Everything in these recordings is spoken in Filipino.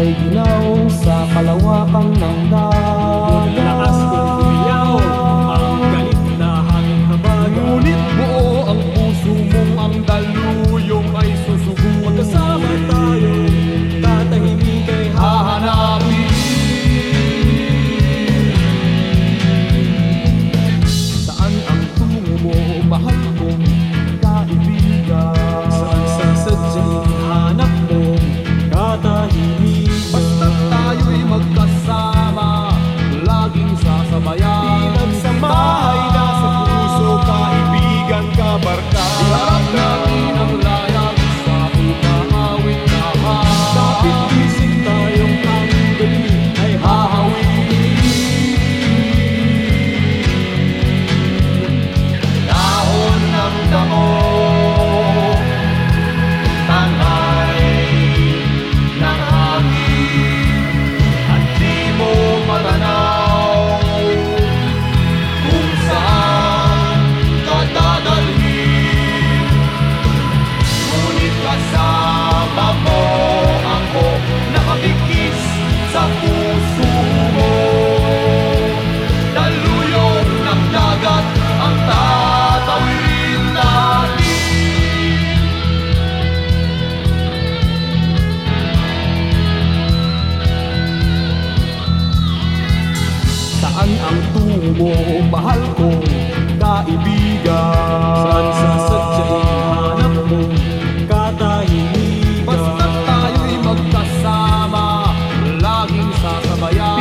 sa'y ginaw sa kalawakan ng dahil mo, mahal kong kaibigan. Saan sasadya'y hanap mo, katahimigan Basta't tayo'y magkasama, laging sasabayan.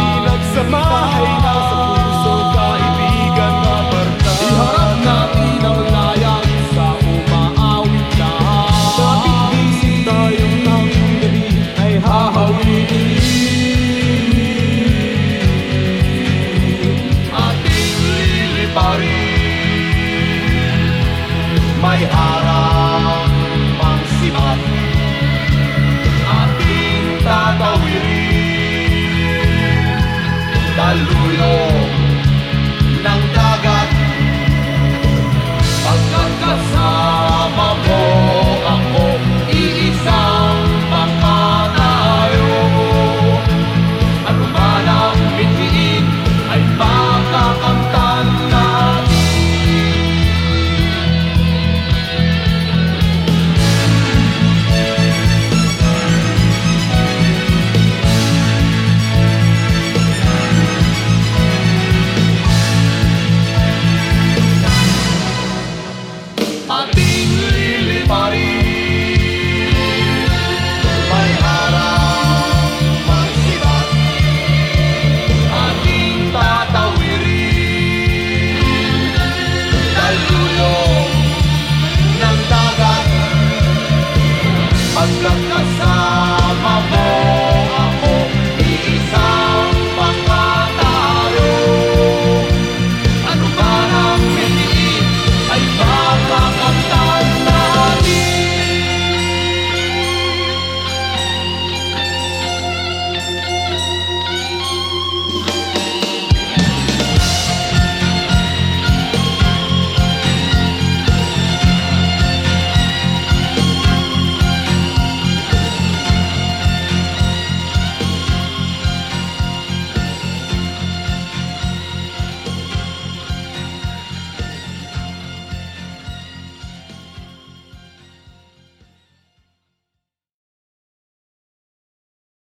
Aleluya.